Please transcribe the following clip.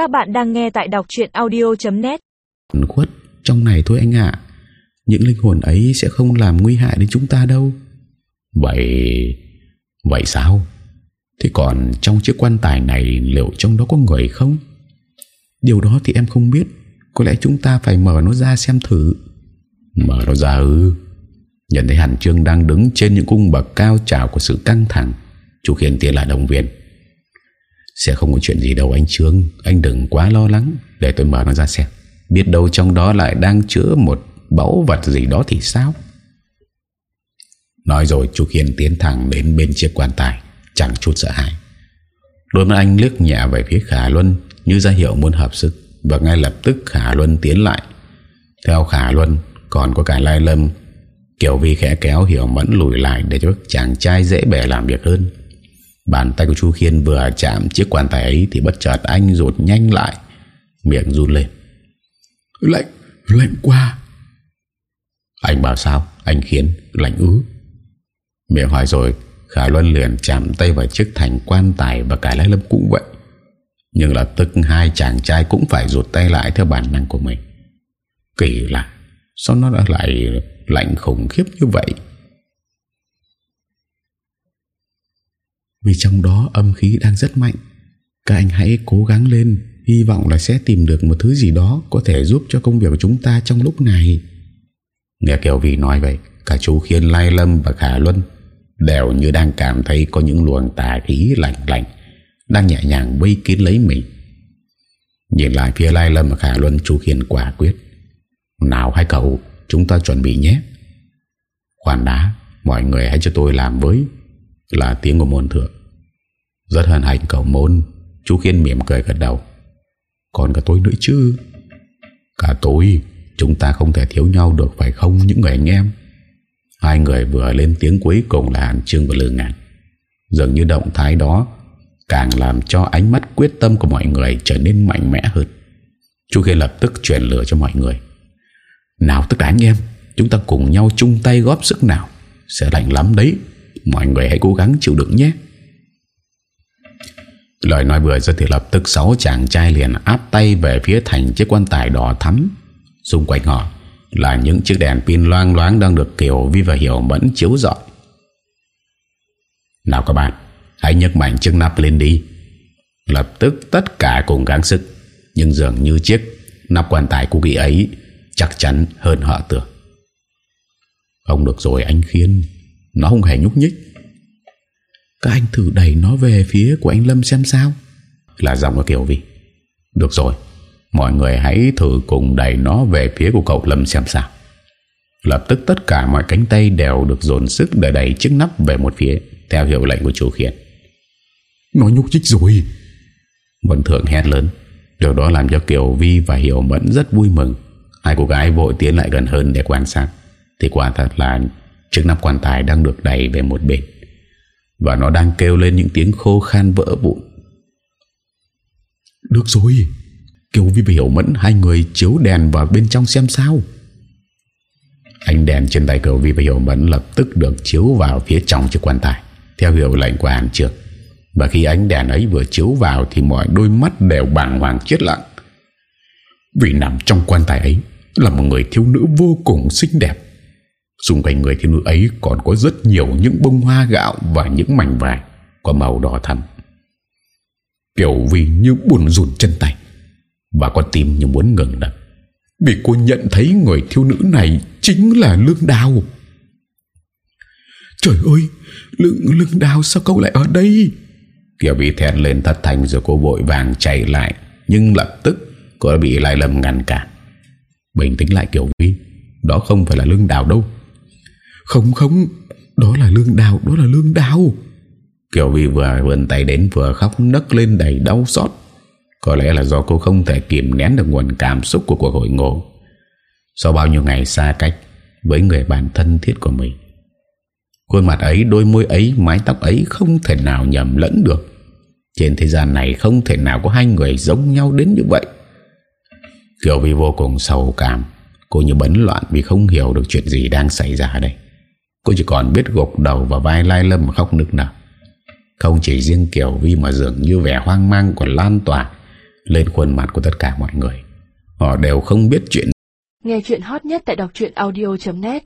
Các bạn đang nghe tại đọc chuyện audio.net khuất trong này thôi anh ạ. Những linh hồn ấy sẽ không làm nguy hại đến chúng ta đâu. Vậy Vậy sao? Thế còn trong chiếc quan tài này Liệu trong đó có người không? Điều đó thì em không biết. Có lẽ chúng ta phải mở nó ra xem thử. Mở nó ra ư? Nhận thấy hẳn Trương đang đứng trên những cung bậc cao trào của sự căng thẳng. Chú khiển tiền là đồng viên sẽ không có chuyện gì đâu, anh Trương. Anh đừng quá lo lắng. Để tôi mở nó ra xem. Biết đâu trong đó lại đang chứa một báu vật gì đó thì sao? Nói rồi chú Khiên tiến thẳng đến bên chiếc quan tài. Chẳng chút sợ hãi. Đôi mắt anh liếc nhẹ về phía Khả Luân, Như ra hiệu muốn hợp sức. Và ngay lập tức Khả Luân tiến lại. Theo Khả Luân, Còn có cả Lai Lâm. Kiểu vì khẽ kéo hiểu mẫn lùi lại Để cho chàng trai dễ bẻ làm việc hơn. Bàn tay của chú Khiên vừa chạm chiếc quan tài ấy Thì bất chợt anh rụt nhanh lại Miệng run lên. Lạnh, lạnh qua Anh bảo sao? Anh khiến lạnh ứ Miệng hỏi rồi Khả Luân liền chạm tay vào chiếc thành quan tài Và cả lái Lâm cũng vậy. Nhưng lập tức hai chàng trai cũng phải rụt tay lại Theo bản năng của mình. Kỳ lạ Sao nó đã lại lạnh khủng khiếp như vậy? Vì trong đó âm khí đang rất mạnh. Các anh hãy cố gắng lên, Hy vọng là sẽ tìm được một thứ gì đó Có thể giúp cho công việc của chúng ta trong lúc này. Nghe Kiều Vy nói vậy, Cả chú Khiên Lai Lâm và Khả Luân Đều như đang cảm thấy Có những luồng tà khí lạnh lạnh, Đang nhẹ nhàng vây kín lấy mình. Nhìn lại phía Lai Lâm và Khả Luân, Chú Khiên quả quyết. Nào hai cậu, Chúng ta chuẩn bị nhé. Khoan đá Mọi người hãy cho tôi làm với. Là tiếng của môn thượng. Rất hân hạnh cậu môn, Chú Khiên mỉm cười gật đầu. Còn cả tôi nữa chứ? Cả tôi, Chúng ta không thể thiếu nhau được phải không, những người anh em? Hai người vừa lên tiếng cuối cùng là Hàn Trương và Lương Ngạn. Dường như động thái đó Càng làm cho ánh mắt quyết tâm của mọi người trở nên mạnh mẽ hơn. Chú Khiên lập tức chuyển lửa cho mọi người. Nào tất cả anh em, Chúng ta cùng nhau chung tay góp sức nào. Sẽ lạnh lắm đấy. Mọi người hãy cố gắng chịu đựng nhé. Lời nói vừa ra thì lập tức Sáu chàng trai liền áp tay Về phía thành chiếc quan tài đỏ thắm. Xung quanh họ Là những chiếc đèn pin loang loáng Đang được Kiều Vi và Hiểu Mẫn chiếu rọi. Nào các bạn, Hãy nhấc mạnh chiếc nắp lên đi. Lập tức tất cả cùng gắng sức, Nhưng dường như chiếc nắp quan tài của kỳ ấy Chắc chắn hơn họ tưởng. Không được rồi anh Khiên. Nó không hề nhúc nhích. Các anh thử đẩy nó về phía của anh Lâm xem sao. Là giọng của Kiều Vi. Được rồi Mọi người hãy thử cùng đẩy nó về phía của cậu Lâm xem sao. Lập tức tất cả mọi cánh tay đều được dồn sức để đẩy chiếc nắp về một phía Theo hiệu lệnh của chủ khiển. Nó nhúc nhích rồi. Vân Thượng hét lớn. Điều đó làm cho Kiều Vi và Hiểu Mẫn rất vui mừng. Hai cô gái vội tiến lại gần hơn để quan sát. Thì quả thật là Chiếc nắp quan tài đang được đẩy về một bên. Và nó đang kêu lên những tiếng khô khan vỡ vụn. Được rồi. Kiều Vi và Hiểu Mẫn Hai người chiếu đèn vào bên trong xem sao. Ánh đèn trên tay Kiều Vi và Hiểu Mẫn Lập tức được chiếu vào phía trong chiếc quan tài Theo hiệu lệnh của Hàn Trương Và khi ánh đèn ấy vừa chiếu vào Thì mọi đôi mắt đều bàng hoàng chết lặng. Vì nằm trong quan tài ấy Là một người thiếu nữ vô cùng xinh đẹp Xung quanh người thiếu nữ ấy Còn có rất nhiều những bông hoa gạo Và những mảnh vải Có màu đỏ thắm. Kiều Vi như buồn rùn chân tay Và con tim như muốn ngừng đập. Vì cô nhận thấy người thiếu nữ này Chính là Lương Đào. Trời ơi Lương, lương Đào sao cậu lại ở đây? Kiều bị thẹn lên thất thành Rồi cô vội vàng chạy lại Nhưng lập tức cô đã bị lại lầm ngăn cản. Bình tĩnh lại Kiều Vi Đó không phải là Lương Đào đâu. Không không. Đó là Lương Đào Đó là Lương Đào. Kiều Vi vừa vươn tay đến vừa khóc nấc lên đầy đau xót. Có lẽ là do cô không thể kìm nén được nguồn cảm xúc của cuộc hội ngộ. Sau bao nhiêu ngày xa cách Với người bạn thân thiết của mình Khuôn mặt ấy, đôi môi ấy, mái tóc ấy Không thể nào nhầm lẫn được. Trên thế gian này không thể nào có hai người giống nhau đến như vậy. Kiều Vi vô cùng sầu cảm. Cô như bấn loạn vì không hiểu được chuyện gì đang xảy ra đây. Cô chỉ còn biết gục đầu và vai Lai Lâm khóc nức nở Không chỉ riêng Kiều Vi mà dường như vẻ hoang mang còn lan tỏa lên khuôn mặt của tất cả mọi người. Họ đều không biết chuyện. Nghe chuyện hot nhất tại đọc audio.net